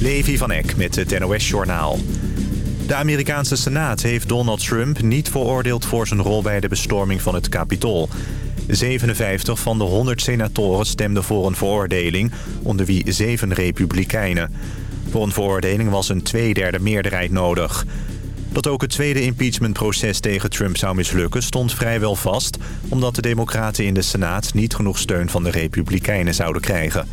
Levi van Eck met het NOS-journaal. De Amerikaanse Senaat heeft Donald Trump niet veroordeeld voor zijn rol bij de bestorming van het Capitool. 57 van de 100 senatoren stemden voor een veroordeling, onder wie 7 republikeinen. Voor een veroordeling was een tweederde meerderheid nodig. Dat ook het tweede impeachmentproces tegen Trump zou mislukken stond vrijwel vast... omdat de democraten in de Senaat niet genoeg steun van de republikeinen zouden krijgen.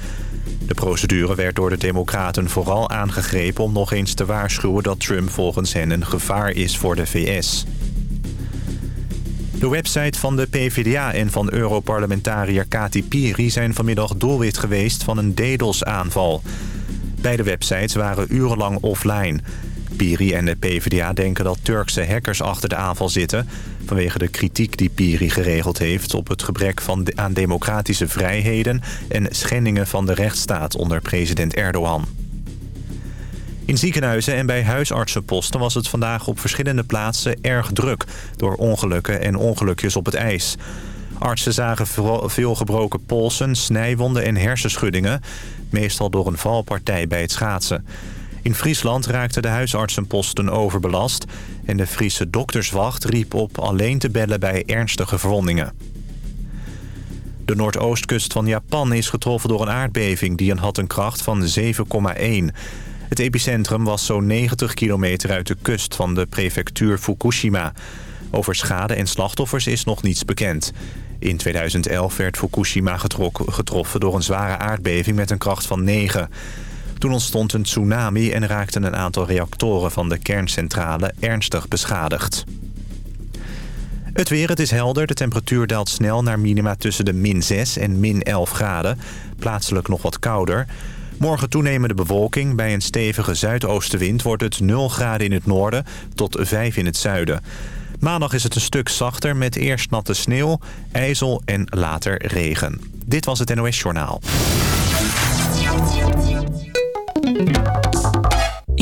De procedure werd door de democraten vooral aangegrepen om nog eens te waarschuwen dat Trump volgens hen een gevaar is voor de VS. De website van de PvdA en van Europarlementariër Kati Piri zijn vanmiddag doelwit geweest van een DDoS-aanval. Beide websites waren urenlang offline. Piri en de PvdA denken dat Turkse hackers achter de aanval zitten... vanwege de kritiek die Piri geregeld heeft op het gebrek van aan democratische vrijheden... en schendingen van de rechtsstaat onder president Erdogan. In ziekenhuizen en bij huisartsenposten was het vandaag op verschillende plaatsen erg druk... door ongelukken en ongelukjes op het ijs. Artsen zagen veel gebroken polsen, snijwonden en hersenschuddingen... meestal door een valpartij bij het schaatsen. In Friesland raakten de huisartsenposten overbelast... en de Friese dokterswacht riep op alleen te bellen bij ernstige verwondingen. De noordoostkust van Japan is getroffen door een aardbeving... die had een kracht van 7,1. Het epicentrum was zo'n 90 kilometer uit de kust van de prefectuur Fukushima. Over schade en slachtoffers is nog niets bekend. In 2011 werd Fukushima getroffen door een zware aardbeving met een kracht van 9. Toen ontstond een tsunami en raakten een aantal reactoren van de kerncentrale ernstig beschadigd. Het weer, het is helder. De temperatuur daalt snel naar minima tussen de min 6 en min 11 graden. Plaatselijk nog wat kouder. Morgen toenemende bewolking. Bij een stevige zuidoostenwind wordt het 0 graden in het noorden tot 5 in het zuiden. Maandag is het een stuk zachter met eerst natte sneeuw, ijzel en later regen. Dit was het NOS Journaal.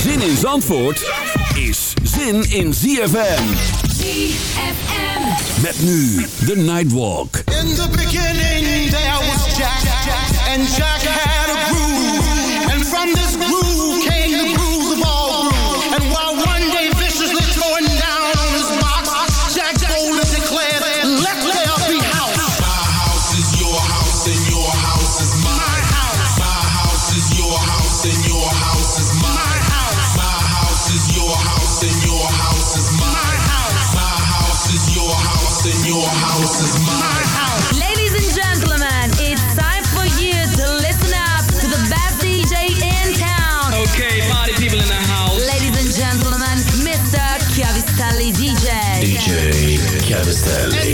Zin in Zandvoort is zin in ZFM. ZFM. Met nu de Nightwalk. In the beginning there was Jack, and Jack had a groove. And from this groove And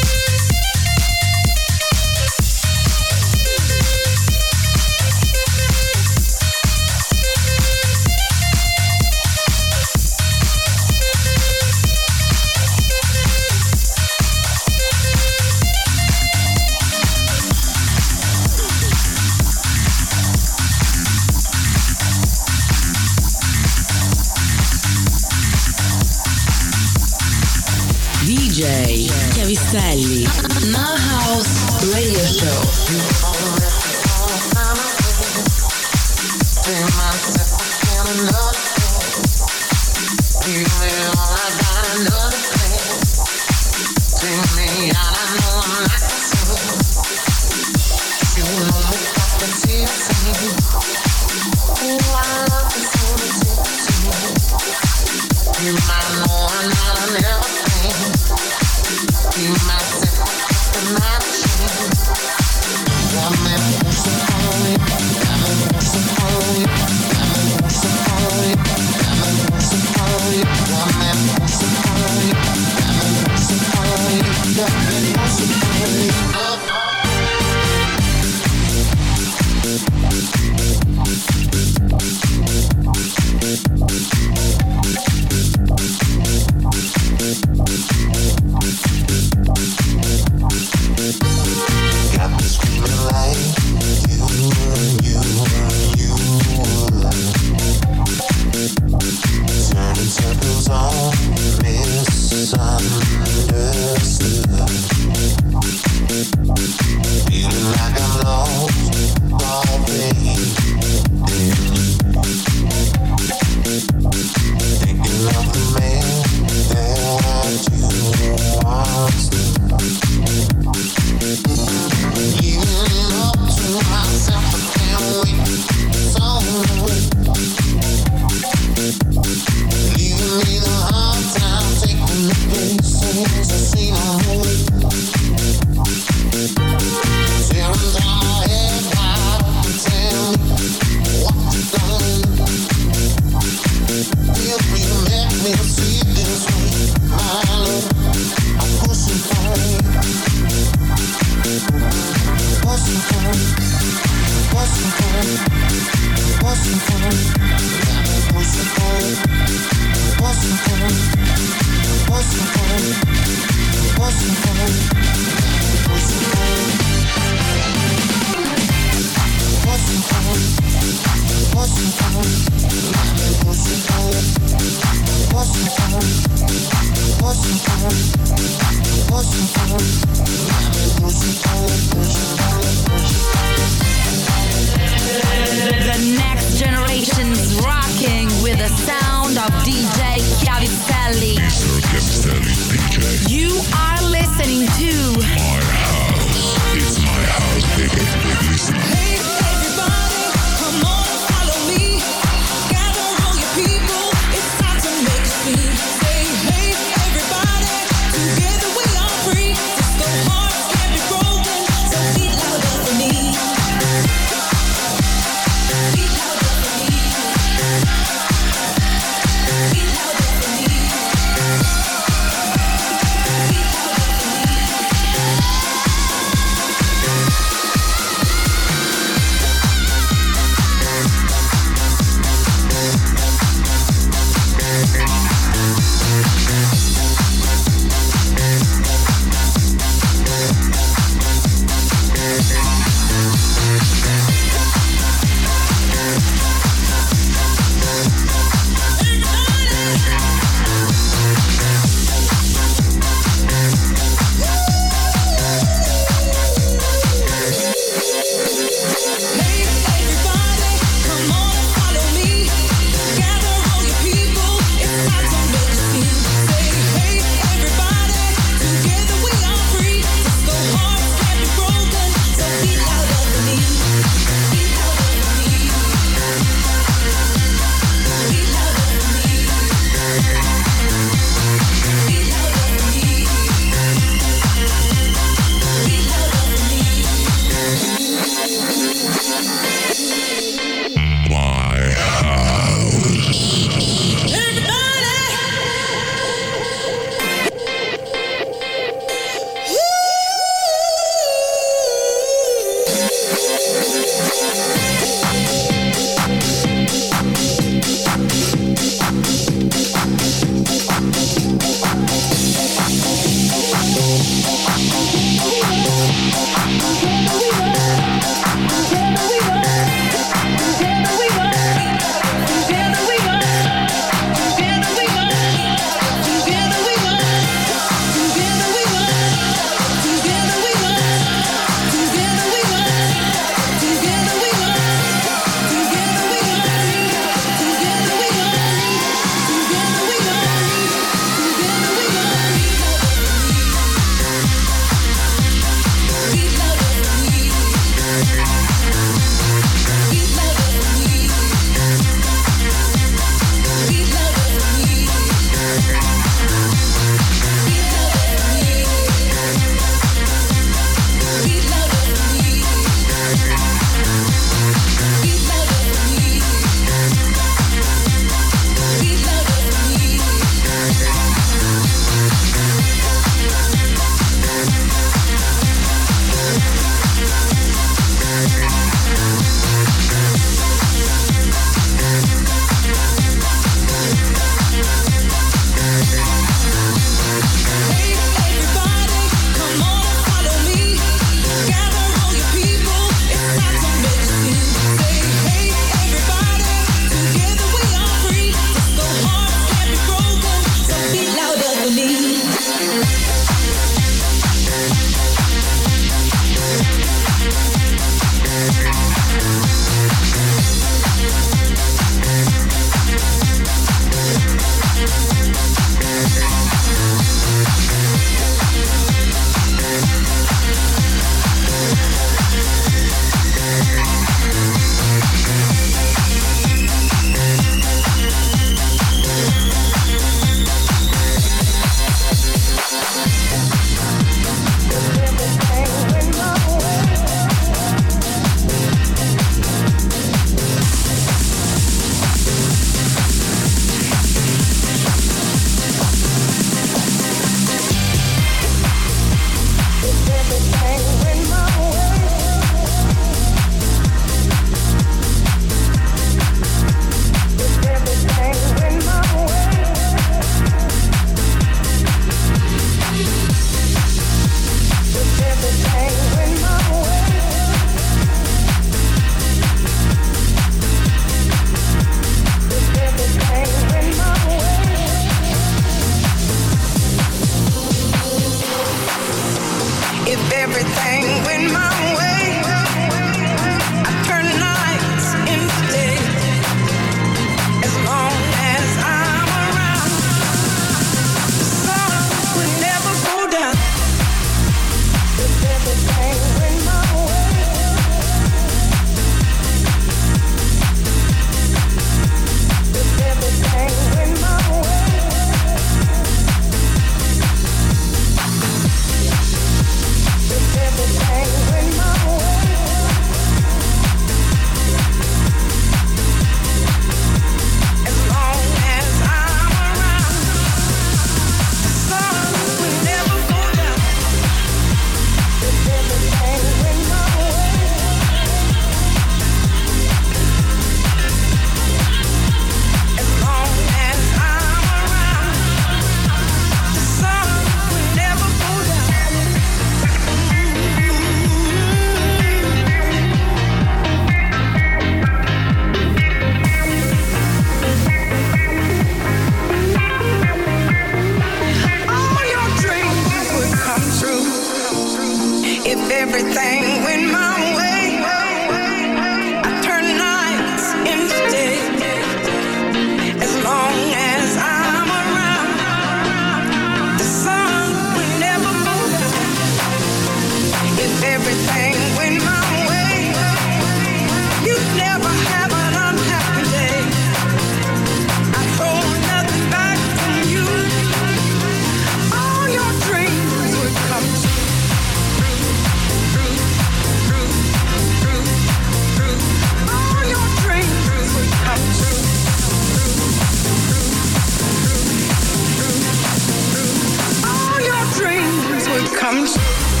comes.